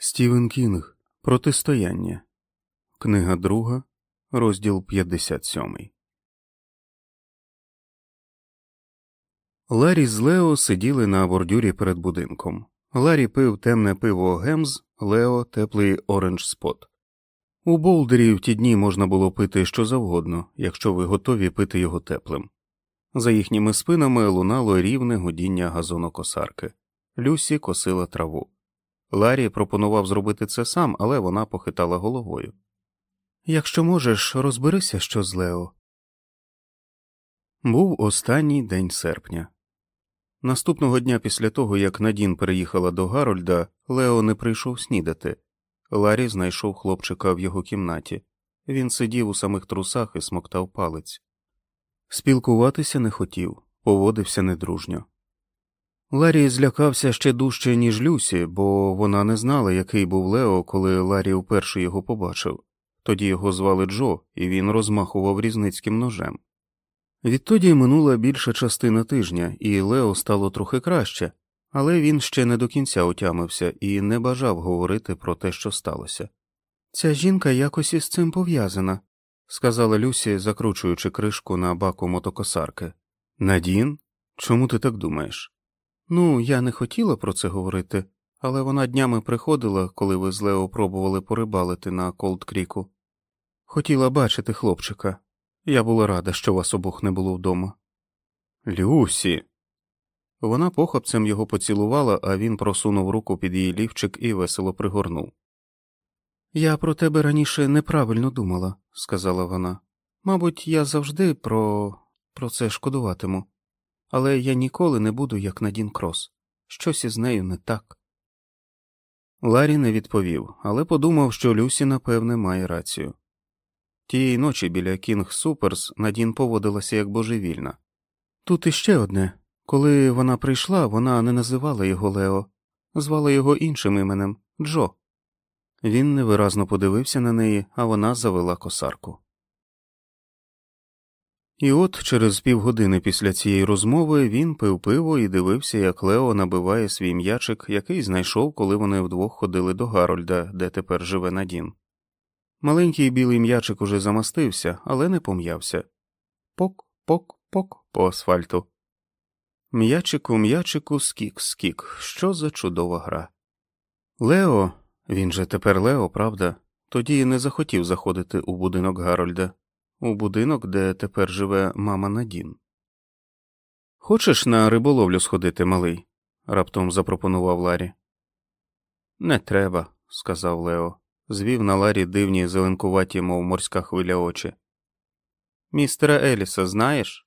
Стівен Кінг Протистояння. Книга друга, розділ 57. Ларі з Лео сиділи на бордюрі перед будинком. Ларі пив темне пиво Гемз, Лео теплий оранж спот. У Болдері в ті дні можна було пити що завгодно, якщо ви готові пити його теплим. За їхніми спинами лунало рівне гудіння газонокосарки. Люсі косила траву. Ларі пропонував зробити це сам, але вона похитала головою. Якщо можеш, розберися, що з Лео. Був останній день серпня. Наступного дня після того, як Надін переїхала до Гарольда, Лео не прийшов снідати. Ларі знайшов хлопчика в його кімнаті. Він сидів у самих трусах і смоктав палець. Спілкуватися не хотів, поводився недружньо. Ларі злякався ще дужче, ніж Люсі, бо вона не знала, який був Лео, коли Ларі вперше його побачив. Тоді його звали Джо, і він розмахував різницьким ножем. Відтоді минула більша частина тижня, і Лео стало трохи краще, але він ще не до кінця отямився і не бажав говорити про те, що сталося. Ця жінка якось із цим пов'язана, сказала Люсі, закручуючи кришку на баку мотокосарки. Надін? Чому ти так думаєш? Ну, я не хотіла про це говорити, але вона днями приходила, коли ви з Лео пробували порибалити на Колд Кріку. Хотіла бачити хлопчика. Я була рада, що вас обох не було вдома. Люсі. Вона похапцем його поцілувала, а він просунув руку під її лівчик і весело пригорнув. Я про тебе раніше неправильно думала, сказала вона. Мабуть, я завжди про про це шкодуватиму але я ніколи не буду, як Надін Крос. Щось із нею не так. Ларі не відповів, але подумав, що Люсі, напевне, має рацію. Тієї ночі біля Кінг Суперс Надін поводилася як божевільна. Тут іще одне коли вона прийшла, вона не називала його Лео, звала його іншим іменем Джо. Він невиразно подивився на неї, а вона завела косарку. І от через півгодини після цієї розмови він пив пиво і дивився, як Лео набиває свій м'ячик, який знайшов, коли вони вдвох ходили до Гарольда, де тепер живе Надін. Маленький білий м'ячик уже замастився, але не пом'явся. Пок, пок, пок по асфальту. М'ячику, м'ячику, скік, скік. Що за чудова гра. Лео, він же тепер Лео, правда, тоді не захотів заходити у будинок Гарольда у будинок, де тепер живе мама Надін. Хочеш на риболовлю сходити, малий? раптом запропонував Ларі. Не треба, сказав Лео, звів на Ларі дивні зеленкуваті, мов морська хвиля очі. Містера Еліса знаєш?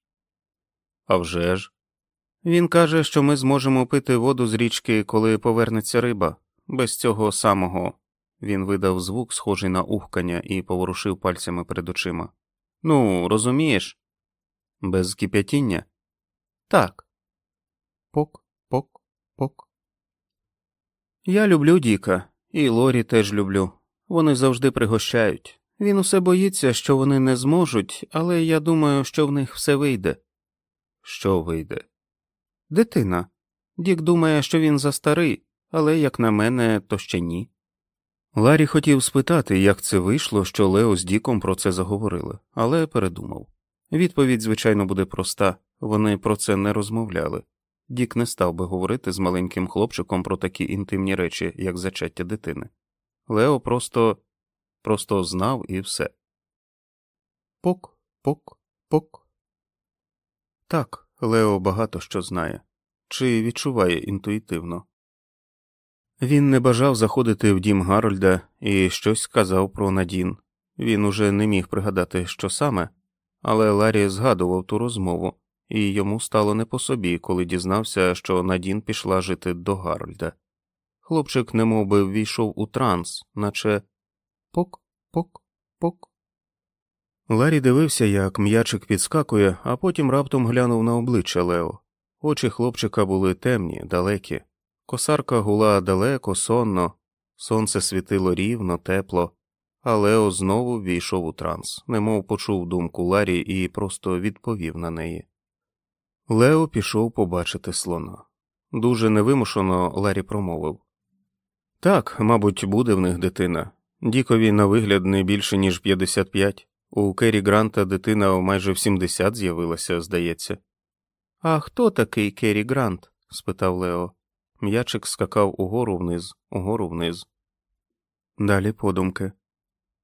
«А вже ж!» Він каже, що ми зможемо пити воду з річки, коли повернеться риба, без цього самого. Він видав звук, схожий на ухкання, і поворушив пальцями перед очима. Ну, розумієш? Без кип'ятіння? Так. Пок, пок, пок. Я люблю Діка, і Лорі теж люблю. Вони завжди пригощають. Він усе боїться, що вони не зможуть, але я думаю, що в них все вийде. Що вийде? Дитина. Дік думає, що він застарий, але, як на мене, то ще ні. Ларі хотів спитати, як це вийшло, що Лео з Діком про це заговорили, але передумав. Відповідь, звичайно, буде проста вони про це не розмовляли. Дік не став би говорити з маленьким хлопчиком про такі інтимні речі, як зачаття дитини. Лео просто просто знав і все. Пок, пок, пок. Так, Лео багато що знає, чи відчуває інтуїтивно. Він не бажав заходити в дім Гарольда і щось сказав про Надін. Він уже не міг пригадати, що саме, але Ларі згадував ту розмову, і йому стало не по собі, коли дізнався, що Надін пішла жити до Гарольда. Хлопчик немов би ввійшов у транс, наче пок, пок, пок. Ларі дивився, як м'ячик підскакує, а потім раптом глянув на обличчя Лео. Очі хлопчика були темні, далекі. Косарка гула далеко, сонно, сонце світило рівно, тепло, а Лео знову ввійшов у транс, немов почув думку Ларі і просто відповів на неї. Лео пішов побачити слона. Дуже невимушено Ларі промовив Так, мабуть, буде в них дитина. Дікові на вигляд не більше, ніж 55. У Керрі Гранта дитина майже в 70 з'явилася, здається. А хто такий Керрі Грант? спитав Лео. М'ячик скакав угору вниз, угору вниз. Далі подумки.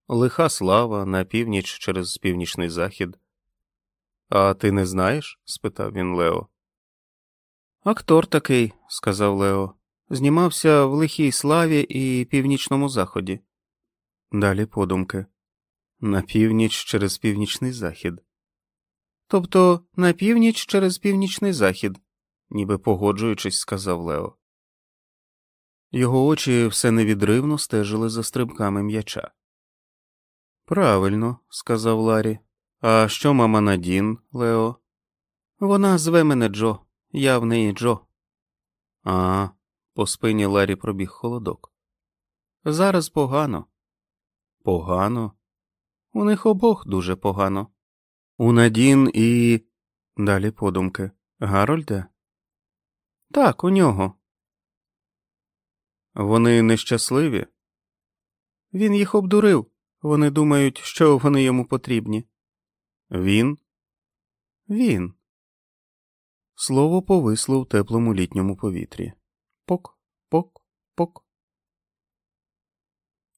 Лиха слава на північ через північний захід. А ти не знаєш? спитав він Лео. Актор такий, сказав Лео. Знімався в лихій славі і північному заході. Далі подумки. На північ через північний захід. Тобто на північ через північний захід, ніби погоджуючись, сказав Лео. Його очі все невідривно стежили за стрибками м'яча. Правильно, сказав Ларі. А що мама Надін, Лео? Вона зве мене Джо, я в неї Джо. А, по спині Ларі пробіг холодок. Зараз погано. Погано. У них обох дуже погано. У Надін і. Далі подумки. Гарольде? Так, у нього. Вони нещасливі. Він їх обдурив. Вони думають, що вони йому потрібні. Він? Він. Слово повисло в теплому літньому повітрі. Пок, пок, пок.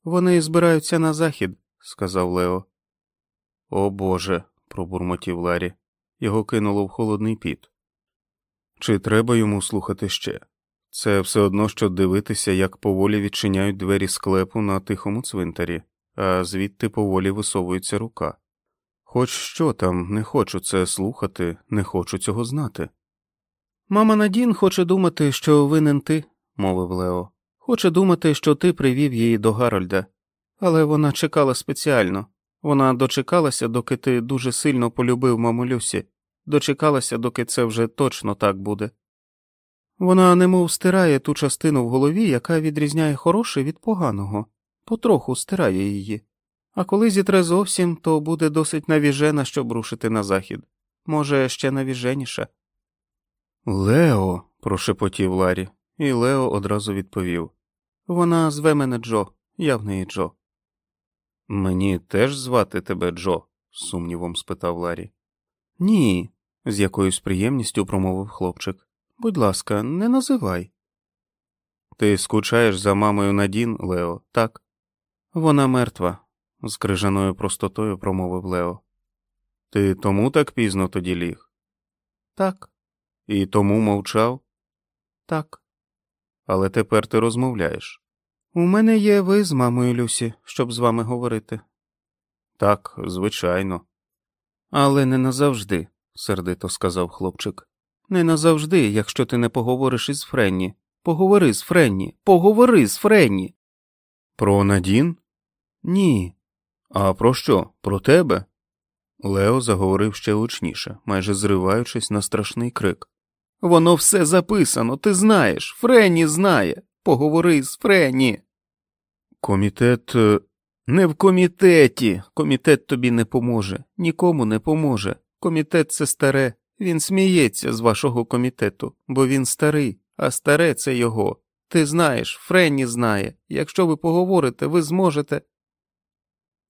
Вони збираються на захід, сказав Лео. О Боже, пробурмотів Ларі. Його кинуло в холодний піт. Чи треба йому слухати ще? Це все одно, що дивитися, як поволі відчиняють двері склепу на тихому цвинтарі, а звідти поволі висовується рука. Хоч що там, не хочу це слухати, не хочу цього знати. Мама Надін хоче думати, що винен ти, мовив Лео. Хоче думати, що ти привів її до Гарольда, але вона чекала спеціально. Вона дочекалася, доки ти дуже сильно полюбив маму Люсі, дочекалася, доки це вже точно так буде. Вона немов стирає ту частину в голові, яка відрізняє хороше від поганого, потроху стирає її. А коли зітре зовсім, то буде досить навіжена, щоб рушити на захід. Може, ще навіженіша. Лео, прошепотів Ларі, і Лео одразу відповів Вона зве мене Джо, я в неї Джо. Мені теж звати тебе Джо? з сумнівом спитав Ларі. Ні, з якоюсь приємністю промовив хлопчик. Будь ласка, не називай. Ти скучаєш за мамою Надін, Лео, так? Вона мертва, з крижаною простотою промовив Лео. Ти тому так пізно тоді ліг? Так. І тому мовчав? Так. Але тепер ти розмовляєш. У мене є ви з мамою Люсі, щоб з вами говорити. Так, звичайно. Але не назавжди, сердито сказав хлопчик. Не назавжди, якщо ти не поговориш із Френні. Поговори з Френні, поговори з Френні. Про Надін? Ні. А про що? Про тебе? Лео заговорив ще гучніше, майже зриваючись на страшний крик. Воно все записано, ти знаєш. Френні знає. Поговори з Френні. Комітет е, не в комітеті. Комітет тобі не поможе, нікому не поможе. Комітет це старе. Він сміється з вашого комітету, бо він старий, а старе це його. Ти знаєш, Френні знає. Якщо ви поговорите, ви зможете.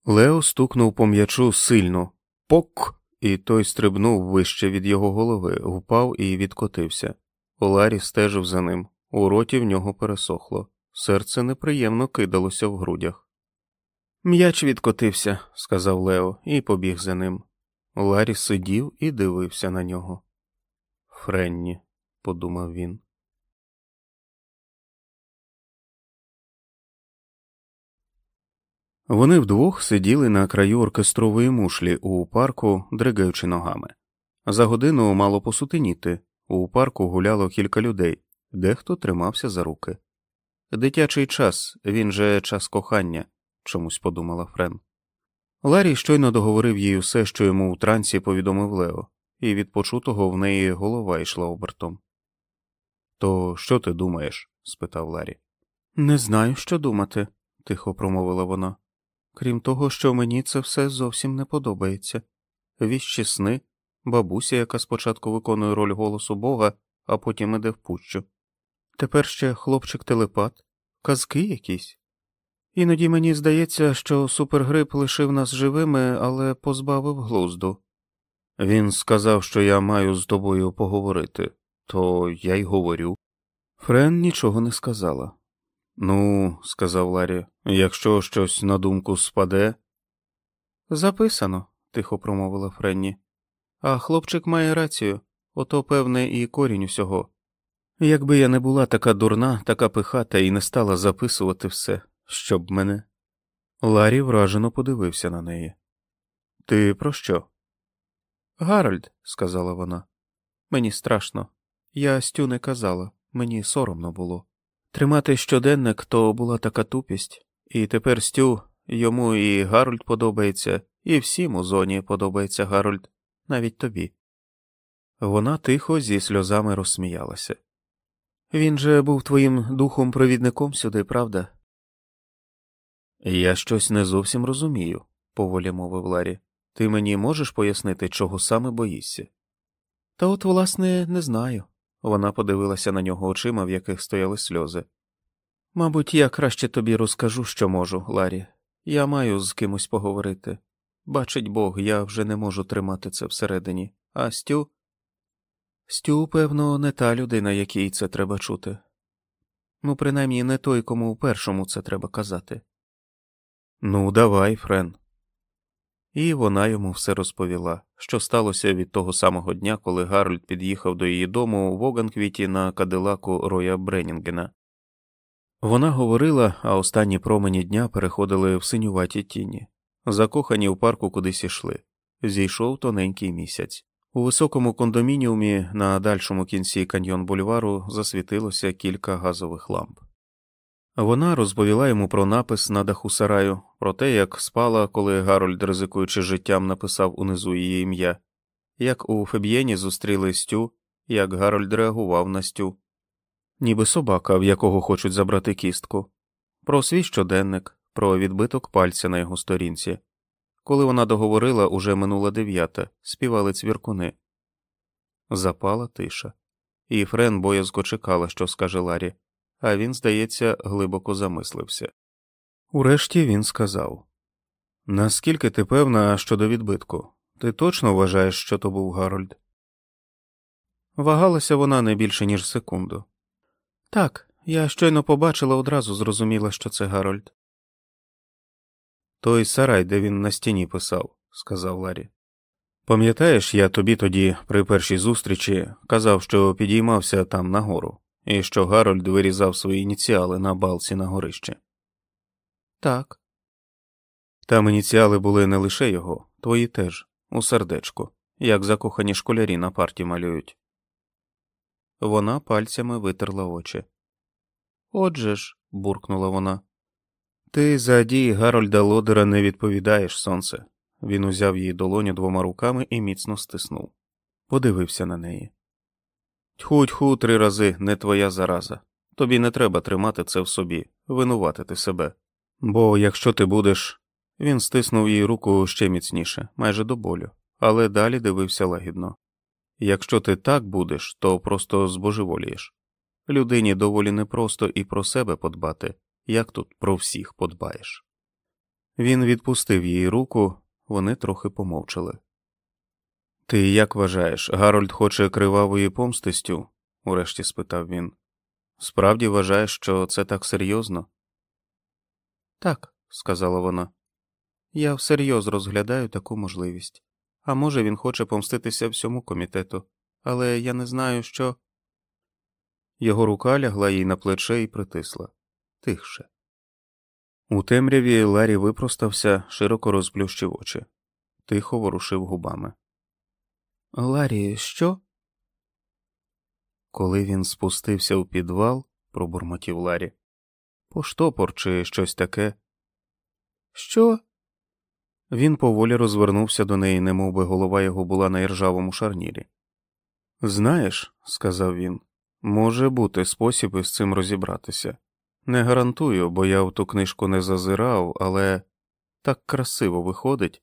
Лео стукнув по м'ячу сильно. Пок. І той стрибнув вище від його голови, впав і відкотився. Ларі стежив за ним, у роті в нього пересохло, серце неприємно кидалося в грудях. М'яч відкотився, сказав Лео, і побіг за ним. Ларі сидів і дивився на нього. Френні, подумав він. Вони вдвох сиділи на краю оркестрової мушлі у парку, дригаючи ногами. За годину мало посутеніти, у парку гуляло кілька людей, дехто тримався за руки. Дитячий час, він же час кохання, чомусь подумала Френ. Ларі щойно договорив їй усе, що йому у трансі повідомив Лео, і від почутого в неї голова йшла обертом. То що ти думаєш? спитав Ларі. Не знаю, що думати, тихо промовила вона. Крім того, що мені це все зовсім не подобається. Віщі сни, бабуся, яка спочатку виконує роль голосу Бога, а потім іде в пущу. Тепер ще хлопчик телепат, Казки якісь? Іноді мені здається, що супергрип лишив нас живими, але позбавив глузду. Він сказав, що я маю з тобою поговорити, то я й говорю. Френ нічого не сказала. Ну, сказав Ларі, якщо щось на думку спаде. Записано, тихо промовила Френні. А хлопчик має рацію ото, певне, і корінь усього. Якби я не була така дурна, така пихата і не стала записувати все, щоб мене. Ларі вражено подивився на неї. Ти про що? Гарольд, сказала вона, мені страшно. Я Стю не казала, мені соромно було. Тримати щоденник то була така тупість, і тепер Стю йому і Гарольд подобається, і всім у зоні подобається Гарольд, навіть тобі. Вона тихо зі сльозами розсміялася. Він же був твоїм духом провідником сюди, правда? Я щось не зовсім розумію, поволі мовив Ларі. Ти мені можеш пояснити, чого саме боїшся? Та от, власне, не знаю. Вона подивилася на нього очима, в яких стояли сльози. Мабуть, я краще тобі розкажу, що можу, Ларі. Я маю з кимось поговорити. Бачить Бог, я вже не можу тримати це всередині, а Стю. Стю, певно, не та людина, якій це треба чути. Ну, принаймні, не той, кому першому це треба казати. Ну, давай, Френ. І вона йому все розповіла, що сталося від того самого дня, коли Гарольд під'їхав до її дому в Оганквіті на кадилаку Роя Бренінгена. Вона говорила, а останні промені дня переходили в синюваті тіні. Закохані в парку кудись ішли. Зійшов тоненький місяць. У високому кондомініумі на дальшому кінці каньйон бульвару засвітилося кілька газових ламп. Вона розповіла йому про напис на даху сараю, про те, як спала, коли Гарольд, ризикуючи життям, написав унизу її ім'я, як у Феб'єні зустріли Стю, як Гарольд реагував на Стю, ніби собака, в якого хочуть забрати кістку, про свій щоденник, про відбиток пальця на його сторінці. Коли вона договорила, уже минула дев'ята, співали цвіркуни. Запала тиша, і Френ боязко чекала, що скаже Ларі, а він, здається, глибоко замислився. Урешті він сказав Наскільки ти певна щодо відбитку? Ти точно вважаєш, що то був Гарольд? Вагалася вона не більше, ніж секунду. Так, я щойно побачила, одразу зрозуміла, що це Гарольд. Той сарай, де він на стіні писав, сказав Ларі. Пам'ятаєш, я тобі тоді, при першій зустрічі, казав, що підіймався там нагору, і що Гарольд вирізав свої ініціали на балці на горище. Так. Там ініціали були не лише його, твої теж, у сердечку, як закохані школярі на парті малюють. Вона пальцями витерла очі. Отже ж, буркнула вона. Ти за дії Гарольда Лодера не відповідаєш, сонце. Він узяв її долоню двома руками і міцно стиснув. Подивився на неї. Тьху тьху три рази не твоя зараза. Тобі не треба тримати це в собі, винуватити себе. Бо якщо ти будеш. Він стиснув її руку ще міцніше, майже до болю, але далі дивився лагідно. Якщо ти так будеш, то просто збожеволієш. Людині доволі непросто і про себе подбати, як тут про всіх подбаєш. Він відпустив її руку, вони трохи помовчали. Ти як вважаєш, Гарольд хоче кривавої помстистю? урешті спитав він. Справді вважаєш, що це так серйозно? Так, сказала вона. Я всерйоз розглядаю таку можливість. А може, він хоче помститися всьому комітету, але я не знаю, що. Його рука лягла їй на плече і притисла тихше. У темряві Ларі випростався, широко розплющив очі, тихо ворушив губами. Ларі, що? Коли він спустився у підвал, пробурмотів Ларі, поштопор чи щось таке. Що? Він поволі розвернувся до неї, немов би голова його була на іржавому шарнірі. Знаєш, сказав він, може бути спосіб із цим розібратися. Не гарантую, бо я в ту книжку не зазирав, але так красиво виходить.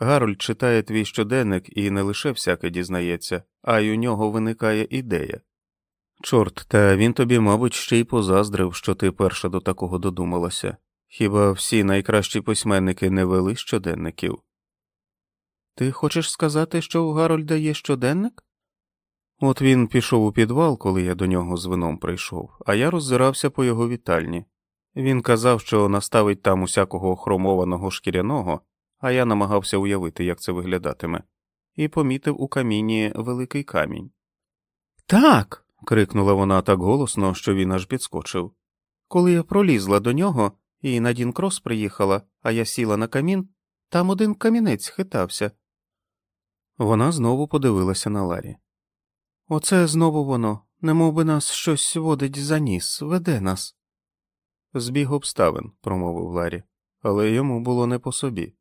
Гарольд читає твій щоденник і не лише всяке дізнається, а й у нього виникає ідея. Чорт, та він тобі, мабуть, ще й позаздрив, що ти перша до такого додумалася. Хіба всі найкращі письменники не вели щоденників? Ти хочеш сказати, що у Гарольда є щоденник? От він пішов у підвал, коли я до нього з вином прийшов, а я роззирався по його вітальні. Він казав, що наставить там усякого хромованого шкіряного, а я намагався уявити, як це виглядатиме, і помітив у каміні великий камінь. Так. крикнула вона так голосно, що він аж підскочив. Коли я пролізла до нього, і Надін Крос приїхала, а я сіла на камін, там один камінець хитався. Вона знову подивилася на Ларі. Оце знову воно, немов би нас щось водить за ніс, веде нас. Збіг обставин, промовив Ларі, але йому було не по собі.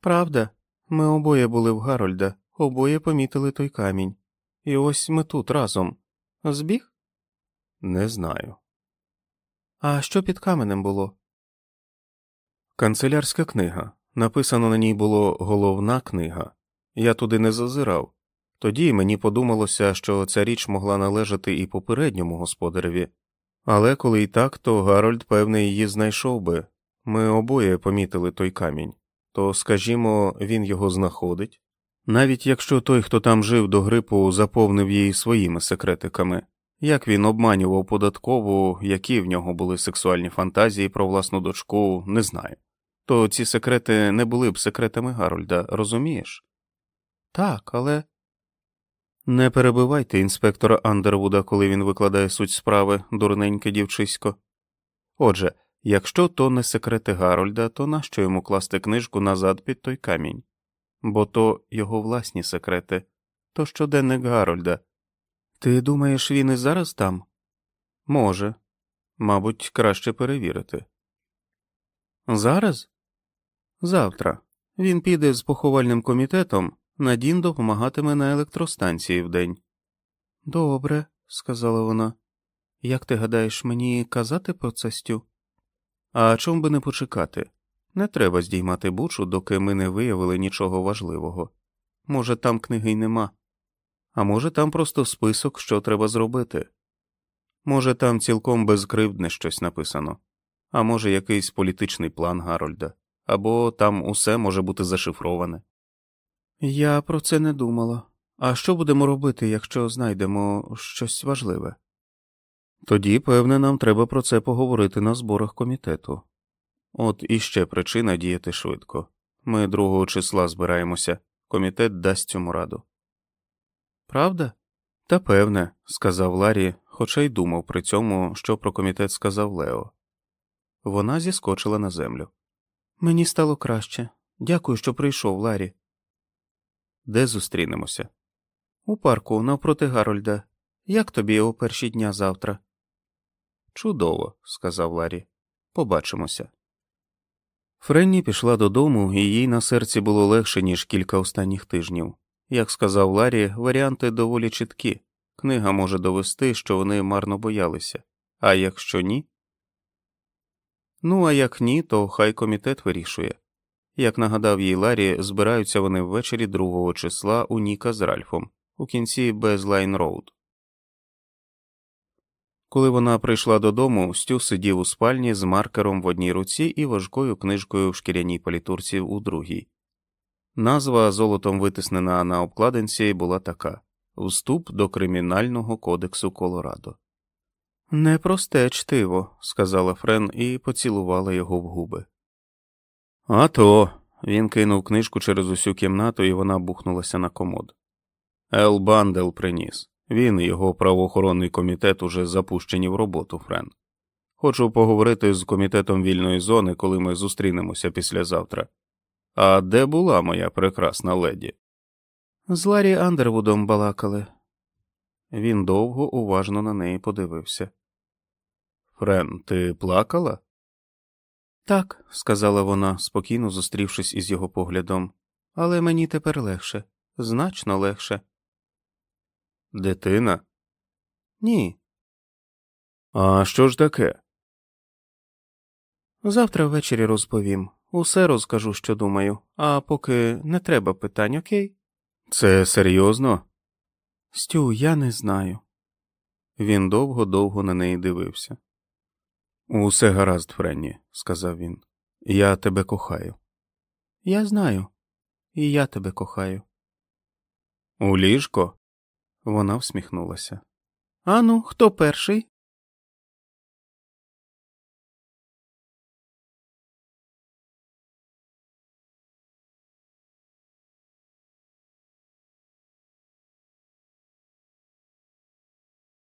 Правда, ми обоє були в Гарольда, обоє помітили той камінь. І ось ми тут разом. Збіг? Не знаю. А що під каменем було? Канцелярська книга. Написано на ній було головна книга. Я туди не зазирав. Тоді мені подумалося, що ця річ могла належати і попередньому господареві, але коли і так, то Гарольд, певне, її знайшов би. Ми обоє помітили той камінь, то, скажімо, він його знаходить. Навіть якщо той, хто там жив до грипу, заповнив її своїми секретиками, як він обманював податкову, які в нього були сексуальні фантазії про власну дочку, не знаю. То ці секрети не були б секретами Гарольда, розумієш? Так, але. Не перебивайте інспектора Андервуда, коли він викладає суть справи, дурненьке дівчисько. Отже, якщо то не секрети Гарольда, то нащо йому класти книжку назад під той камінь? Бо то його власні секрети, то щоденник Гарольда. Ти думаєш, він і зараз там? Може, мабуть, краще перевірити. Зараз? Завтра. Він піде з поховальним комітетом. Надін допомагатиме на електростанції вдень. Добре, сказала вона. Як ти гадаєш мені казати про це Стю? А чом би не почекати? Не треба здіймати бучу, доки ми не виявили нічого важливого. Може, там книги й нема, а може, там просто список, що треба зробити. Може, там цілком безкривдне щось написано, а може, якийсь політичний план Гарольда, або там усе може бути зашифроване. Я про це не думала. А що будемо робити, якщо знайдемо щось важливе? Тоді, певне, нам треба про це поговорити на зборах комітету. От іще причина діяти швидко. Ми другого числа збираємося, комітет дасть цьому раду. Правда? Та певне, сказав Ларі, хоча й думав при цьому, що про комітет сказав Лео. Вона зіскочила на землю. Мені стало краще. Дякую, що прийшов, Ларі. Де зустрінемося? У парку навпроти Гарольда. Як тобі у перші дня завтра? Чудово, сказав Ларі. Побачимося. Френні пішла додому, і їй на серці було легше, ніж кілька останніх тижнів. Як сказав Ларі, варіанти доволі чіткі. Книга може довести, що вони марно боялися, а якщо ні. Ну, а як ні, то хай комітет вирішує. Як нагадав їй Ларі, збираються вони ввечері другого числа у Ніка з Ральфом у кінці Безлайн Роуд. Коли вона прийшла додому, Стю сидів у спальні з маркером в одній руці і важкою книжкою в шкіряній палітурці у другій. Назва золотом витиснена на обкладинці була така Вступ до Кримінального кодексу Колорадо. Непросте чтиво, сказала Френ і поцілувала його в губи. «А то!» – він кинув книжку через усю кімнату, і вона бухнулася на комод. Ел Бандел приніс. Він і його правоохоронний комітет уже запущені в роботу, Френ. Хочу поговорити з комітетом вільної зони, коли ми зустрінемося післязавтра. А де була моя прекрасна леді? З Ларі Андервудом балакали. Він довго уважно на неї подивився. Френ, ти плакала? Так, сказала вона, спокійно зустрівшись із його поглядом, але мені тепер легше, значно легше. Дитина? Ні. А що ж таке? Завтра ввечері розповім. Усе розкажу, що думаю, а поки не треба питань, окей? Це серйозно? Стю, я не знаю. Він довго довго на неї дивився. Усе гаразд, Френні, сказав він. Я тебе кохаю. Я знаю, і я тебе кохаю. У ліжко? Вона всміхнулася. Ану, хто перший?